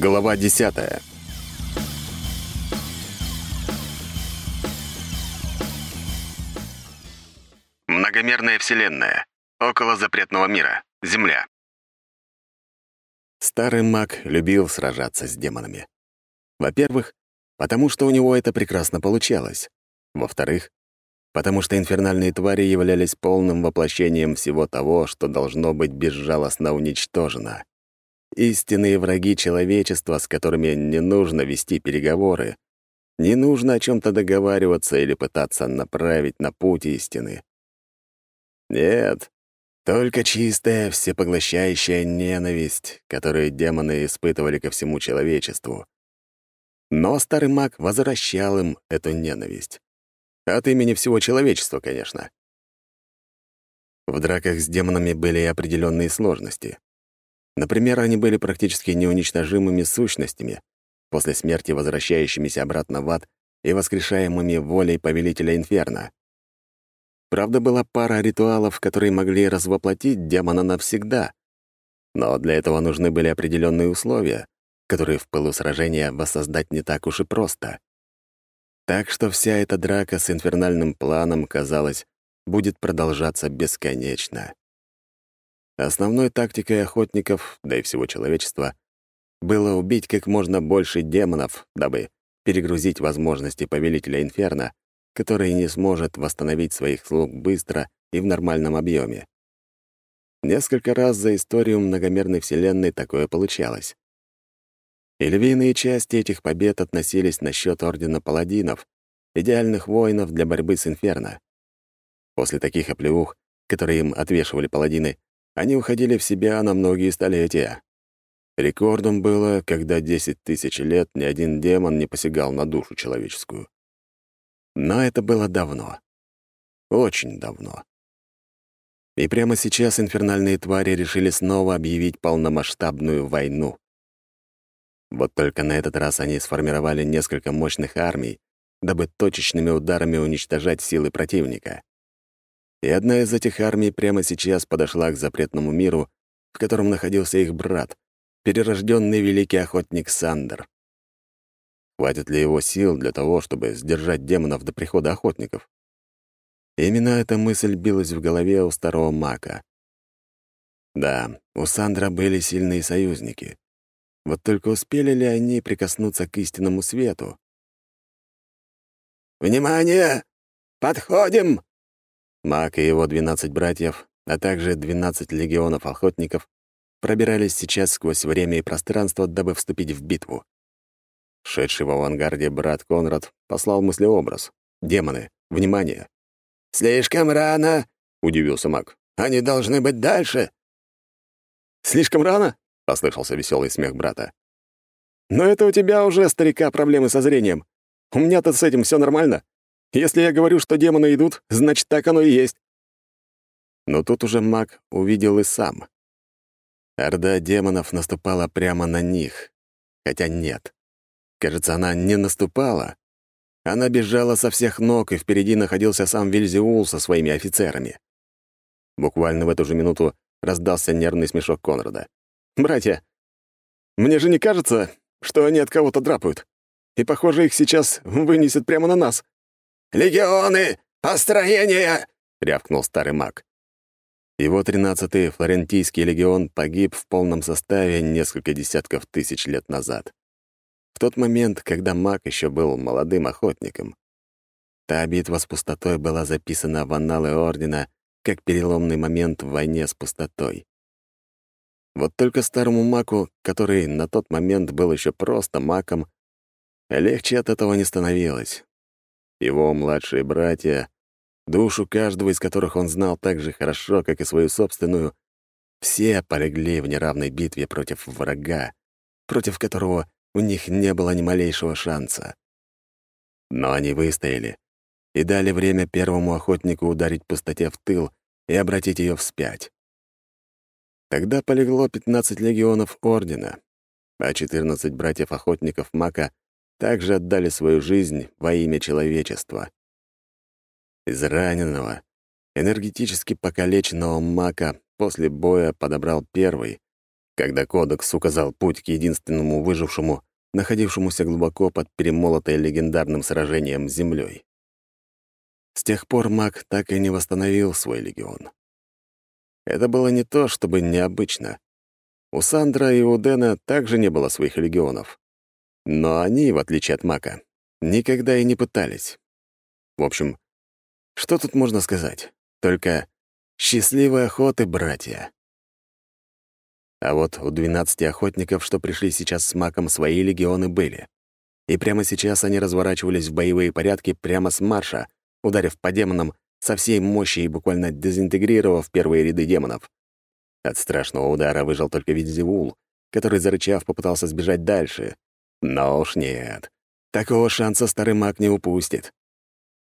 Глава десятая. Многомерная вселенная. Около запретного мира. Земля. Старый маг любил сражаться с демонами. Во-первых, потому что у него это прекрасно получалось. Во-вторых, потому что инфернальные твари являлись полным воплощением всего того, что должно быть безжалостно уничтожено истинные враги человечества, с которыми не нужно вести переговоры, не нужно о чем то договариваться или пытаться направить на путь истины. Нет, только чистая, всепоглощающая ненависть, которую демоны испытывали ко всему человечеству. Но старый маг возвращал им эту ненависть. От имени всего человечества, конечно. В драках с демонами были определенные сложности. Например, они были практически неуничтожимыми сущностями, после смерти возвращающимися обратно в ад и воскрешаемыми волей Повелителя Инферно. Правда, была пара ритуалов, которые могли развоплотить демона навсегда. Но для этого нужны были определенные условия, которые в пылу сражения воссоздать не так уж и просто. Так что вся эта драка с инфернальным планом, казалось, будет продолжаться бесконечно. Основной тактикой охотников, да и всего человечества, было убить как можно больше демонов, дабы перегрузить возможности Повелителя Инферно, который не сможет восстановить своих слуг быстро и в нормальном объеме. Несколько раз за историю многомерной Вселенной такое получалось. И львиные части этих побед относились на счет Ордена Паладинов, идеальных воинов для борьбы с Инферно. После таких оплеух, которые им отвешивали паладины, они уходили в себя на многие столетия. Рекордом было, когда 10 тысяч лет ни один демон не посягал на душу человеческую. Но это было давно. Очень давно. И прямо сейчас инфернальные твари решили снова объявить полномасштабную войну. Вот только на этот раз они сформировали несколько мощных армий, дабы точечными ударами уничтожать силы противника. И одна из этих армий прямо сейчас подошла к запретному миру, в котором находился их брат, перерожденный великий охотник Сандер. Хватит ли его сил для того, чтобы сдержать демонов до прихода охотников? Именно эта мысль билась в голове у старого мака. Да, у Сандра были сильные союзники. Вот только успели ли они прикоснуться к истинному свету? «Внимание! Подходим!» Маг и его 12 братьев, а также 12 легионов охотников пробирались сейчас сквозь время и пространство, дабы вступить в битву. Шедший в авангарде брат Конрад послал мыслеобраз. «Демоны! Внимание!» «Слишком рано!» — удивился маг. «Они должны быть дальше!» «Слишком рано?» — послышался веселый смех брата. «Но это у тебя уже, старика, проблемы со зрением. У меня-то с этим все нормально. Если я говорю, что демоны идут, значит, так оно и есть». Но тут уже маг увидел и сам. Орда демонов наступала прямо на них. Хотя нет. Кажется, она не наступала. Она бежала со всех ног, и впереди находился сам Вильзеул со своими офицерами. Буквально в эту же минуту раздался нервный смешок Конрада. «Братья, мне же не кажется, что они от кого-то драпают. И, похоже, их сейчас вынесет прямо на нас. «Легионы! Построение!» — рявкнул старый маг. Его тринадцатый флорентийский легион погиб в полном составе несколько десятков тысяч лет назад. В тот момент, когда маг еще был молодым охотником. Та битва с пустотой была записана в анналы Ордена как переломный момент в войне с пустотой. Вот только старому маку, который на тот момент был еще просто маком, легче от этого не становилось. Его младшие братья, душу каждого из которых он знал так же хорошо, как и свою собственную, все полегли в неравной битве против врага, против которого у них не было ни малейшего шанса. Но они выстояли и дали время первому охотнику ударить пустоте в тыл и обратить ее вспять. Тогда полегло 15 легионов Ордена, а 14 братьев-охотников Мака также отдали свою жизнь во имя человечества. Израненного, энергетически покалеченного мака после боя подобрал первый, когда Кодекс указал путь к единственному выжившему, находившемуся глубоко под перемолотой легендарным сражением с землей. С тех пор маг так и не восстановил свой легион. Это было не то, чтобы необычно. У Сандра и у Дэна также не было своих легионов. Но они, в отличие от Мака, никогда и не пытались. В общем, что тут можно сказать? Только «счастливой охоты, братья». А вот у двенадцати охотников, что пришли сейчас с маком, свои легионы были. И прямо сейчас они разворачивались в боевые порядки прямо с марша, ударив по демонам со всей мощи и буквально дезинтегрировав первые ряды демонов. От страшного удара выжил только Вильзевул, который, зарычав, попытался сбежать дальше. Но уж нет. Такого шанса старый маг не упустит.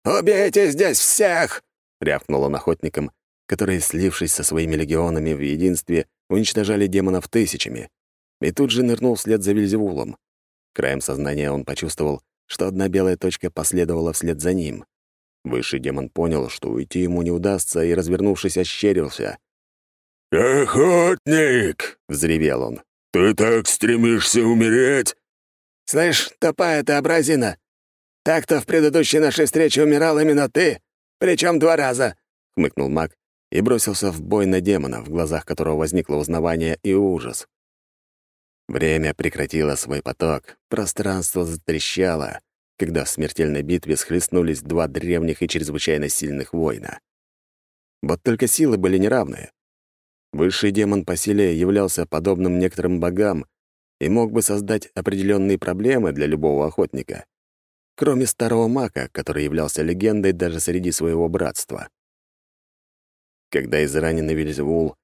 «Убейте здесь всех!» — рявкнул он охотникам, которые, слившись со своими легионами в единстве, уничтожали демонов тысячами, и тут же нырнул вслед за Вильзевулом. Краем сознания он почувствовал, что одна белая точка последовала вслед за ним. Высший демон понял, что уйти ему не удастся, и, развернувшись, ощерился. «Охотник!» — взревел он. «Ты так стремишься умереть?» «Слышь, тупая ты образина! Так-то в предыдущей нашей встрече умирал именно ты, причем два раза!» — хмыкнул маг и бросился в бой на демона, в глазах которого возникло узнавание и ужас. Время прекратило свой поток, пространство затрещало, когда в смертельной битве схлестнулись два древних и чрезвычайно сильных воина. Вот только силы были неравные. Высший демон по силе являлся подобным некоторым богам и мог бы создать определенные проблемы для любого охотника, кроме старого мака, который являлся легендой даже среди своего братства когда израненный Вильзевул,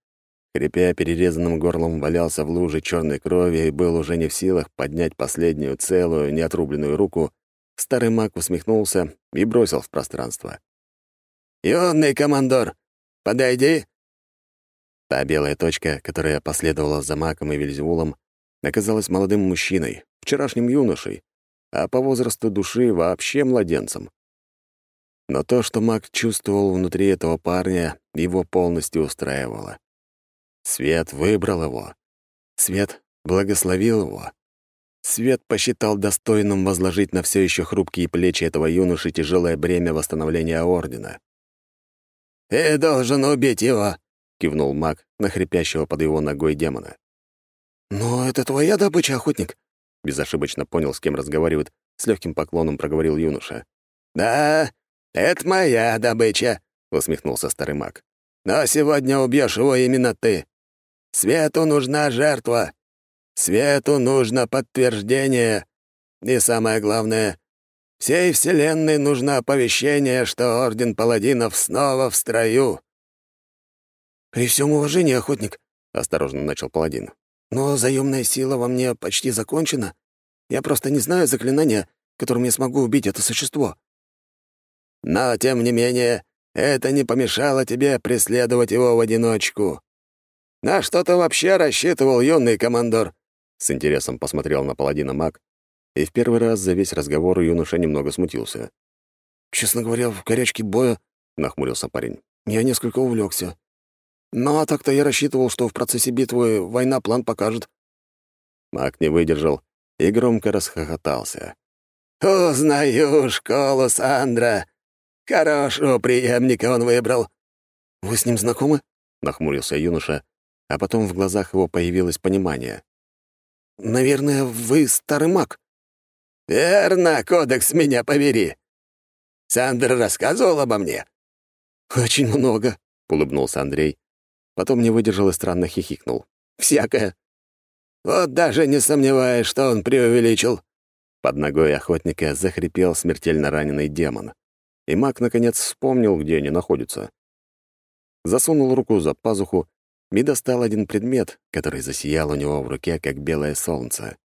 хрипя перерезанным горлом, валялся в луже черной крови и был уже не в силах поднять последнюю целую, неотрубленную руку, старый маг усмехнулся и бросил в пространство. «Юный командор, подойди!» Та белая точка, которая последовала за маком и Вильзевулом, оказалась молодым мужчиной, вчерашним юношей, а по возрасту души вообще младенцем. Но то, что маг чувствовал внутри этого парня, его полностью устраивало. Свет выбрал его. Свет благословил его. Свет посчитал достойным возложить на все еще хрупкие плечи этого юноши тяжелое бремя восстановления Ордена. «Ты должен убить его!» — кивнул маг на хрипящего под его ногой демона. «Но это твоя добыча, охотник?» — безошибочно понял, с кем разговаривает, с легким поклоном проговорил юноша. «Да, «Это моя добыча», — усмехнулся старый маг. «Но сегодня убьешь его именно ты. Свету нужна жертва. Свету нужно подтверждение. И самое главное, всей Вселенной нужно оповещение, что Орден Паладинов снова в строю». «При всем уважении, охотник», — осторожно начал Паладин. «Но заемная сила во мне почти закончена. Я просто не знаю заклинания, которым я смогу убить это существо». Но, тем не менее, это не помешало тебе преследовать его в одиночку. На что ты вообще рассчитывал, юный командор?» С интересом посмотрел на паладина маг, и в первый раз за весь разговор юноша немного смутился. «Честно говоря, в горячке боя...» — нахмурился парень. «Я несколько увлекся. Ну, а так-то я рассчитывал, что в процессе битвы война план покажет». Маг не выдержал и громко расхохотался. «Узнаю школу Сандра. Хорошего преемника он выбрал». «Вы с ним знакомы?» — нахмурился юноша, а потом в глазах его появилось понимание. «Наверное, вы старый маг». «Верно, кодекс меня побери. Сандер рассказывал обо мне». «Очень много», — улыбнулся Андрей. Потом не выдержал и странно хихикнул. «Всякое». «Вот даже не сомневаюсь, что он преувеличил». Под ногой охотника захрипел смертельно раненый демон и маг наконец вспомнил, где они находятся. Засунул руку за пазуху и достал один предмет, который засиял у него в руке, как белое солнце.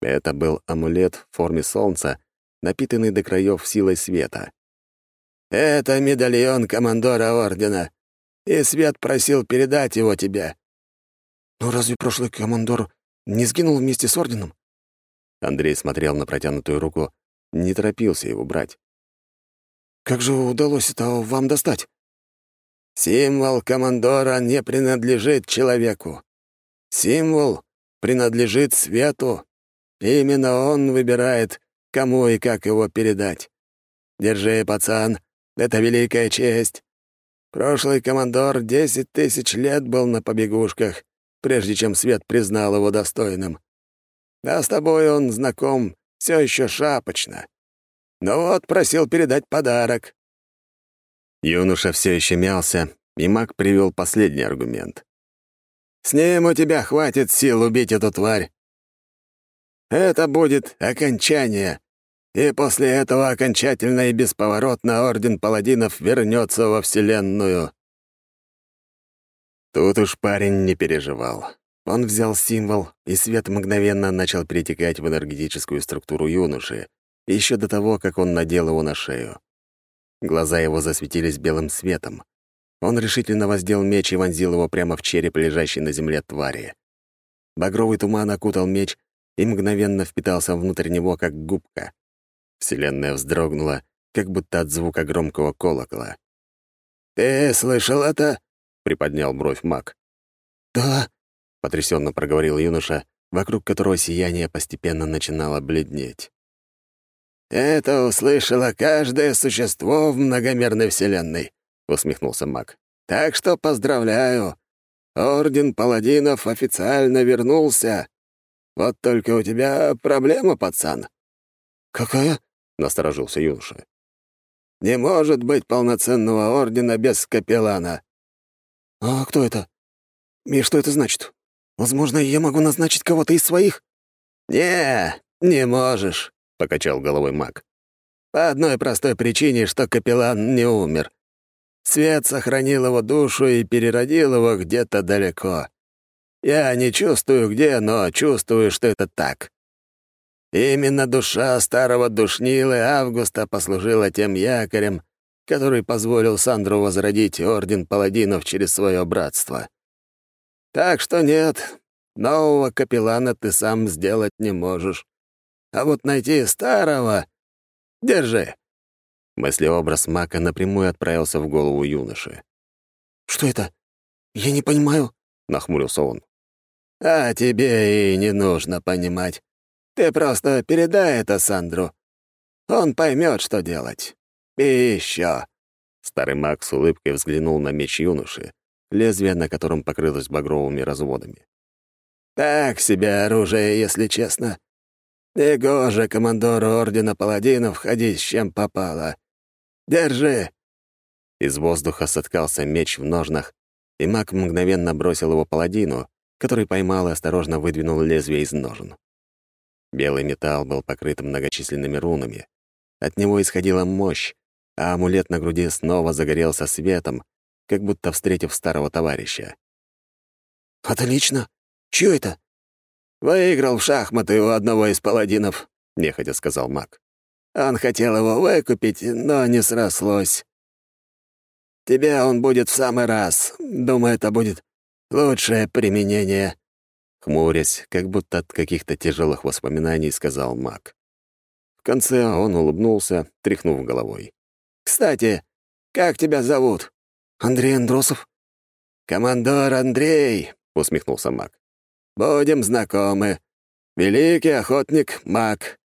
Это был амулет в форме солнца, напитанный до краев силой света. «Это медальон командора Ордена, и Свет просил передать его тебе». «Но разве прошлый командор не сгинул вместе с Орденом?» Андрей смотрел на протянутую руку, не торопился его брать. Как же удалось это вам достать?» «Символ командора не принадлежит человеку. Символ принадлежит свету. Именно он выбирает, кому и как его передать. Держи, пацан, это великая честь. Прошлый командор десять тысяч лет был на побегушках, прежде чем свет признал его достойным. А с тобой он знаком все еще шапочно. Ну вот, просил передать подарок». Юноша все еще мялся, и маг привел последний аргумент. «С ним у тебя хватит сил убить эту тварь. Это будет окончание и после этого окончательно и бесповоротно Орден Паладинов вернется во Вселенную. Тут уж парень не переживал. Он взял символ, и свет мгновенно начал перетекать в энергетическую структуру юноши, еще до того, как он надел его на шею. Глаза его засветились белым светом. Он решительно воздел меч и вонзил его прямо в череп лежащей на земле твари. Багровый туман окутал меч и мгновенно впитался внутрь него, как губка. Вселенная вздрогнула, как будто от звука громкого колокола. «Ты слышал это?» — приподнял бровь маг. «Да», — потрясенно проговорил юноша, вокруг которого сияние постепенно начинало бледнеть. «Это услышало каждое существо в многомерной вселенной», — усмехнулся маг. «Так что поздравляю. Орден паладинов официально вернулся. Вот только у тебя проблема, пацан». «Какая?» — насторожился юноша. «Не может быть полноценного ордена без капеллана». «А кто это? И что это значит? Возможно, я могу назначить кого-то из своих?» «Не, не можешь», — покачал головой маг. «По одной простой причине, что капеллан не умер. Свет сохранил его душу и переродил его где-то далеко. Я не чувствую где, но чувствую, что это так. Именно душа старого душнилы Августа послужила тем якорем, который позволил Сандру возродить Орден Паладинов через свое братство. Так что нет, нового капеллана ты сам сделать не можешь. А вот найти старого... Держи. Мыслеобраз Мака напрямую отправился в голову юноши. «Что это? Я не понимаю», — нахмурился он. «А тебе и не нужно понимать. Ты просто передай это Сандру. Он поймет, что делать. И еще. Старый маг с улыбкой взглянул на меч юноши, лезвие на котором покрылось багровыми разводами. «Так себе оружие, если честно. Негоже командору Ордена Паладинов ходить с чем попало. Держи!» Из воздуха соткался меч в ножнах, и маг мгновенно бросил его паладину, который поймал и осторожно выдвинул лезвие из ножен. Белый металл был покрыт многочисленными рунами. От него исходила мощь, а амулет на груди снова загорелся светом, как будто встретив старого товарища. «Отлично! Чьё это?» «Выиграл в шахматы у одного из паладинов», — нехотя сказал маг. «Он хотел его выкупить, но не срослось. Тебе он будет в самый раз. Думаю, это будет лучшее применение». Хмурясь, как будто от каких-то тяжелых воспоминаний, сказал маг. В конце он улыбнулся, тряхнув головой. «Кстати, как тебя зовут?» «Андрей Андросов». «Командор Андрей», — усмехнулся маг. «Будем знакомы. Великий охотник маг».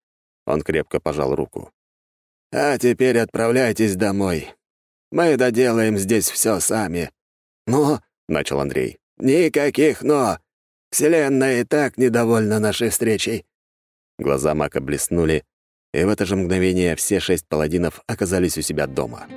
Он крепко пожал руку. «А теперь отправляйтесь домой. Мы доделаем здесь все сами». «Но...» — начал Андрей. «Никаких «но». Вселенная и так недовольна нашей встречей». Глаза Мака блеснули, и в это же мгновение все шесть паладинов оказались у себя дома.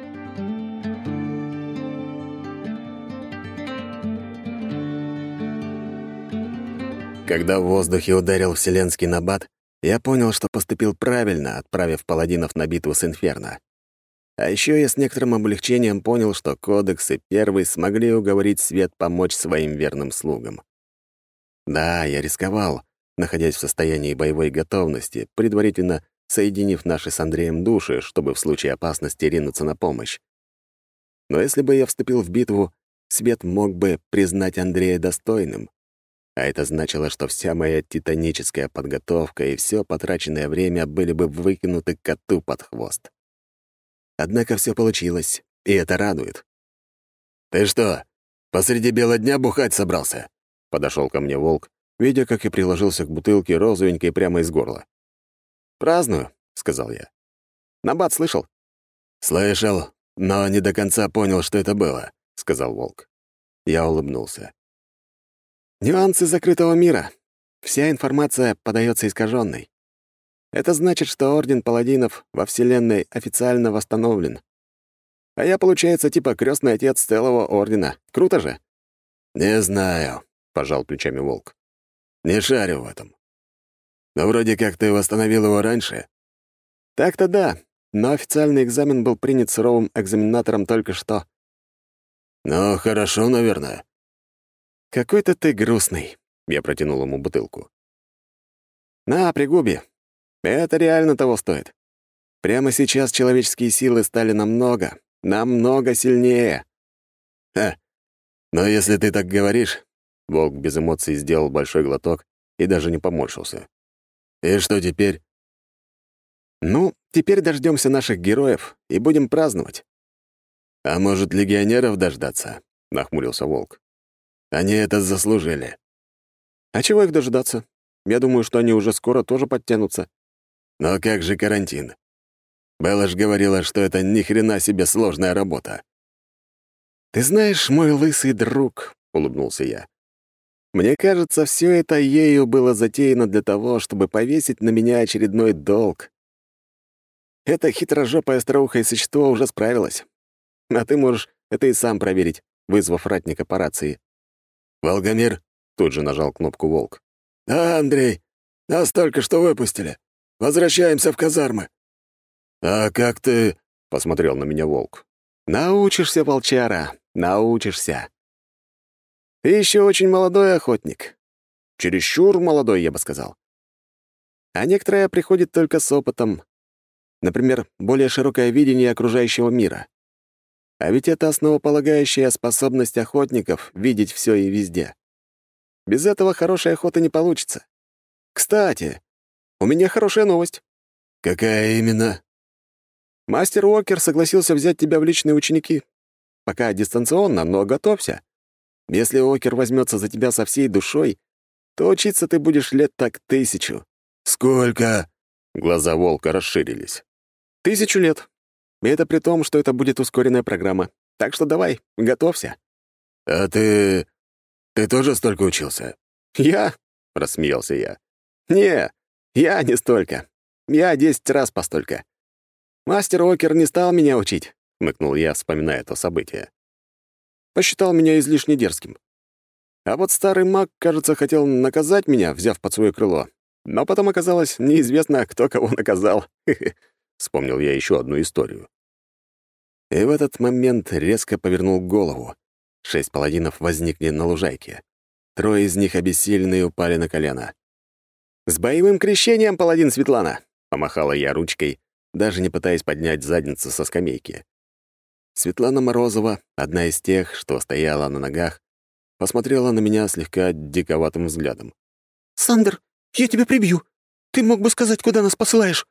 Когда в воздухе ударил вселенский набат, я понял, что поступил правильно, отправив паладинов на битву с Инферно. А еще я с некоторым облегчением понял, что Кодекс и Первый смогли уговорить Свет помочь своим верным слугам. Да, я рисковал, находясь в состоянии боевой готовности, предварительно соединив наши с Андреем души, чтобы в случае опасности ринуться на помощь. Но если бы я вступил в битву, Свет мог бы признать Андрея достойным. А это значило, что вся моя титаническая подготовка и все потраченное время были бы выкинуты коту под хвост. Однако все получилось, и это радует. «Ты что, посреди бела дня бухать собрался?» — подошел ко мне волк, видя, как я приложился к бутылке розовенькой прямо из горла. «Праздную», — сказал я. «Набат слышал?» «Слышал, но не до конца понял, что это было», — сказал волк. Я улыбнулся. «Нюансы закрытого мира. Вся информация подается искаженной. Это значит, что Орден Паладинов во Вселенной официально восстановлен. А я, получается, типа крестный отец целого Ордена. Круто же?» «Не знаю», — пожал плечами волк. «Не шарю в этом. Но вроде как ты восстановил его раньше». «Так-то да, но официальный экзамен был принят суровым экзаменатором только что». «Ну, хорошо, наверное». «Какой-то ты грустный», — я протянул ему бутылку. «На, пригуби. Это реально того стоит. Прямо сейчас человеческие силы стали намного, намного сильнее». «Ха, но если ты так говоришь...» Волк без эмоций сделал большой глоток и даже не поморщился. «И что теперь?» «Ну, теперь дождемся наших героев и будем праздновать». «А может, легионеров дождаться?» — нахмурился Волк. «Они это заслужили». «А чего их дождаться? Я думаю, что они уже скоро тоже подтянутся». «Но как же карантин? Белла ж говорила, что это ни хрена себе сложная работа». «Ты знаешь, мой лысый друг», — улыбнулся я, «мне кажется, все это ею было затеяно для того, чтобы повесить на меня очередной долг. Это хитрожопое остроухое существо уже справилось. А ты можешь это и сам проверить, вызвав ратника по рации». «Волгомир?» — тут же нажал кнопку «Волк». «Да, Андрей, нас только что выпустили. Возвращаемся в казармы». «А как ты...» — посмотрел на меня Волк. «Научишься, волчара, научишься. Ты еще очень молодой охотник. Чересчур молодой, я бы сказал. А некоторое приходит только с опытом. Например, более широкое видение окружающего мира. А ведь это основополагающая способность охотников видеть все и везде. Без этого хорошей охоты не получится. Кстати, у меня хорошая новость. Какая именно? Мастер Уокер согласился взять тебя в личные ученики. Пока дистанционно, но готовься. Если Уокер возьмется за тебя со всей душой, то учиться ты будешь лет так тысячу». «Сколько?» Глаза волка расширились. «Тысячу лет. И это при том, что это будет ускоренная программа. Так что давай, готовься». «А ты... ты тоже столько учился?» «Я?» — рассмеялся я. «Не, я не столько. Я десять раз постолько. Мастер Окер не стал меня учить», — хмыкнул я, вспоминая это событие. Посчитал меня излишне дерзким. А вот старый маг, кажется, хотел наказать меня, взяв под свое крыло. Но потом оказалось неизвестно, кто кого наказал. Вспомнил я еще одну историю. И в этот момент резко повернул голову. Шесть паладинов возникли на лужайке. Трое из них обессиленные упали на колено. «С боевым крещением, паладин Светлана!» — помахала я ручкой, даже не пытаясь поднять задницу со скамейки. Светлана Морозова, одна из тех, что стояла на ногах, посмотрела на меня слегка диковатым взглядом. «Сандер, я тебя прибью. Ты мог бы сказать, куда нас посылаешь?»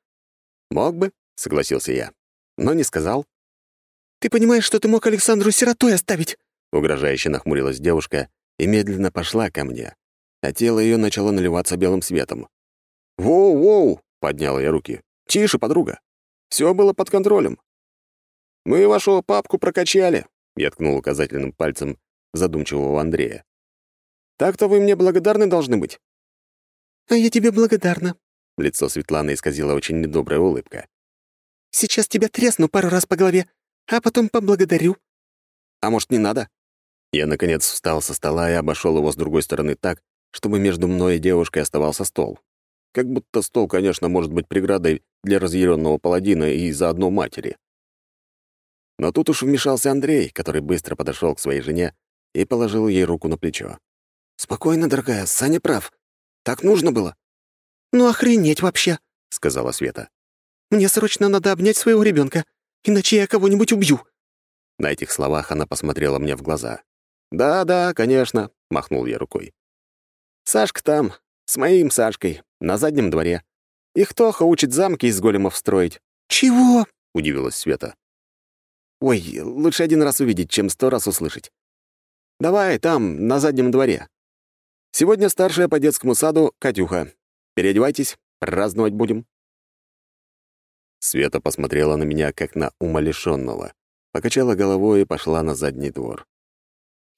«Мог бы», — согласился я, — «но не сказал». «Ты понимаешь, что ты мог Александру сиротой оставить?» Угрожающе нахмурилась девушка и медленно пошла ко мне, а тело ее начало наливаться белым светом. «Воу-воу!» — поднял я руки. «Тише, подруга. Все было под контролем. Мы вашу папку прокачали», — я ткнул указательным пальцем задумчивого Андрея. «Так-то вы мне благодарны должны быть». «А я тебе благодарна», — лицо Светланы исказила очень недобрая улыбка. «Сейчас тебя тресну пару раз по голове, а потом поблагодарю». «А может, не надо?» Я, наконец, встал со стола и обошел его с другой стороны так, чтобы между мной и девушкой оставался стол. Как будто стол, конечно, может быть преградой для разъяренного паладина и заодно матери. Но тут уж вмешался Андрей, который быстро подошел к своей жене и положил ей руку на плечо. «Спокойно, дорогая, Саня прав. Так нужно было». «Ну охренеть вообще», — сказала Света. «Мне срочно надо обнять своего ребенка, иначе я кого-нибудь убью». На этих словах она посмотрела мне в глаза. «Да-да, конечно», — махнул я рукой. «Сашка там, с моим Сашкой, на заднем дворе. Их Тоха учит замки из големов строить». «Чего?» — удивилась Света. Ой, лучше один раз увидеть, чем сто раз услышать. Давай там, на заднем дворе. Сегодня старшая по детскому саду Катюха. Переодевайтесь, праздновать будем». Света посмотрела на меня, как на умалишенного, покачала головой и пошла на задний двор.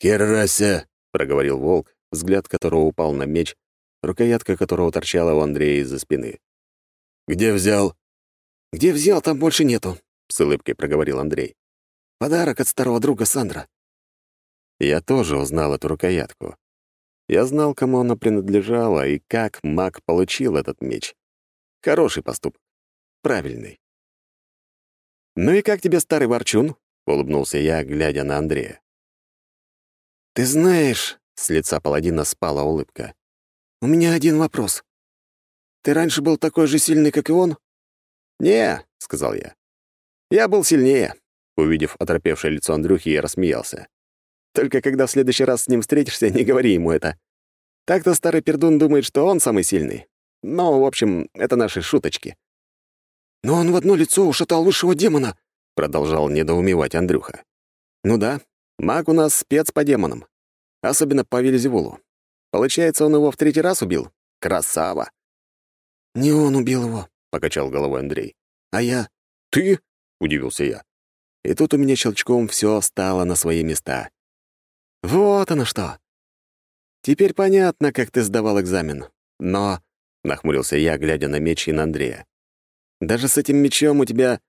«Херася!» — проговорил волк, взгляд которого упал на меч, рукоятка которого торчала у Андрея из-за спины. «Где взял?» «Где взял, там больше нету», — с улыбкой проговорил Андрей. «Подарок от старого друга Сандра». Я тоже узнал эту рукоятку. Я знал, кому она принадлежала и как маг получил этот меч. Хороший поступок. Правильный. «Ну и как тебе старый ворчун?» — улыбнулся я, глядя на Андрея. «Ты знаешь...» — с лица паладина спала улыбка. «У меня один вопрос. Ты раньше был такой же сильный, как и он?» «Не», — сказал я. «Я был сильнее». Увидев оторопевшее лицо Андрюхи, я рассмеялся. «Только когда в следующий раз с ним встретишься, не говори ему это. Так-то старый пердун думает, что он самый сильный. Но, в общем, это наши шуточки». «Но он в одно лицо ушатал высшего демона», — продолжал недоумевать Андрюха. «Ну да, маг у нас спец по демонам. Особенно по Вельзевулу. Получается, он его в третий раз убил? Красава!» «Не он убил его», — покачал головой Андрей. «А я...» «Ты?» — удивился я. И тут у меня щелчком все стало на свои места. «Вот оно что! Теперь понятно, как ты сдавал экзамен. Но...» — нахмурился я, глядя на меч и на Андрея. Даже с этим мечом у тебя...»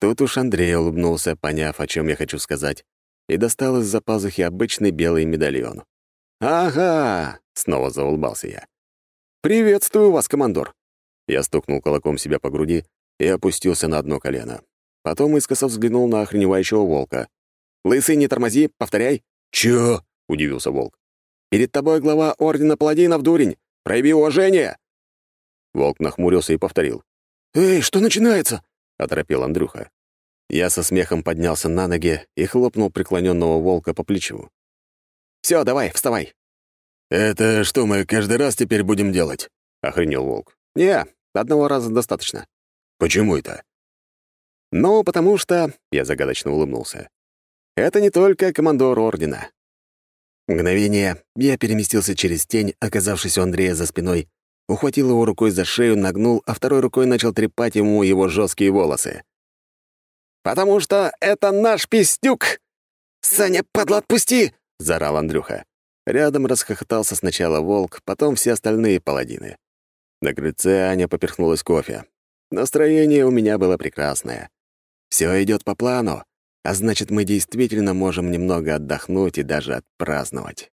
Тут уж Андрей улыбнулся, поняв, о чем я хочу сказать, и достал из-за пазухи обычный белый медальон. «Ага!» — снова заулыбался я. «Приветствую вас, командор!» Я стукнул кулаком себя по груди и опустился на одно колено. Потом искоса взглянул на охреневающего волка. «Лысый, не тормози, повторяй!» «Чё?» — удивился волк. «Перед тобой глава Ордена Паладинов Дурень! Прояви уважение!» Волк нахмурился и повторил. «Эй, что начинается?» — оторопел Андрюха. Я со смехом поднялся на ноги и хлопнул преклоненного волка по плечу. Все, давай, вставай!» «Это что мы каждый раз теперь будем делать?» — охренел волк. «Не, одного раза достаточно». «Почему это?» «Ну, потому что...» — я загадочно улыбнулся. «Это не только командор Ордена». Мгновение я переместился через тень, оказавшись у Андрея за спиной, ухватил его рукой за шею, нагнул, а второй рукой начал трепать ему его жесткие волосы. «Потому что это наш пистюк!» «Саня, падла, отпусти!» — заорал Андрюха. Рядом расхохотался сначала волк, потом все остальные паладины. На крыльце Аня поперхнулась кофе. Настроение у меня было прекрасное. Все идет по плану, а значит, мы действительно можем немного отдохнуть и даже отпраздновать.